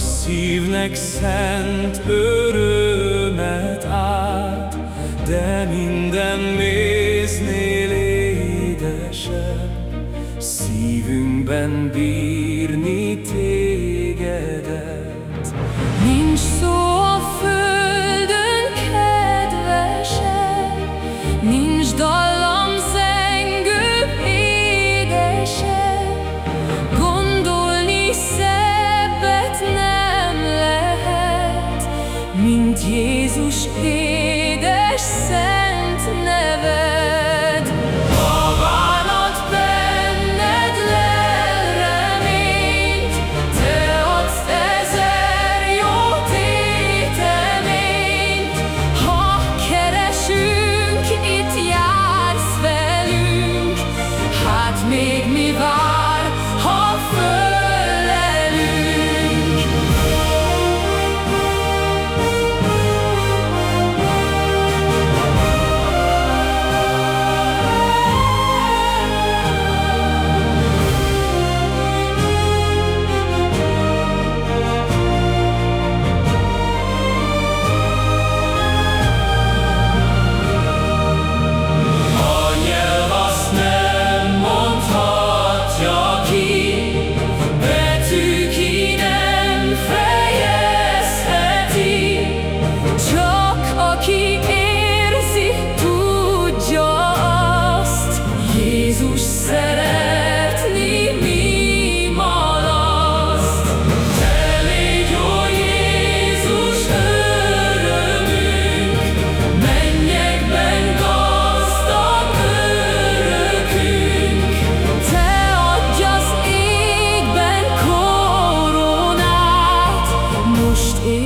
szívnek szent örömet át, de minden méznél édesebb, szívünkben bír. eis os.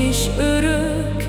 és örök.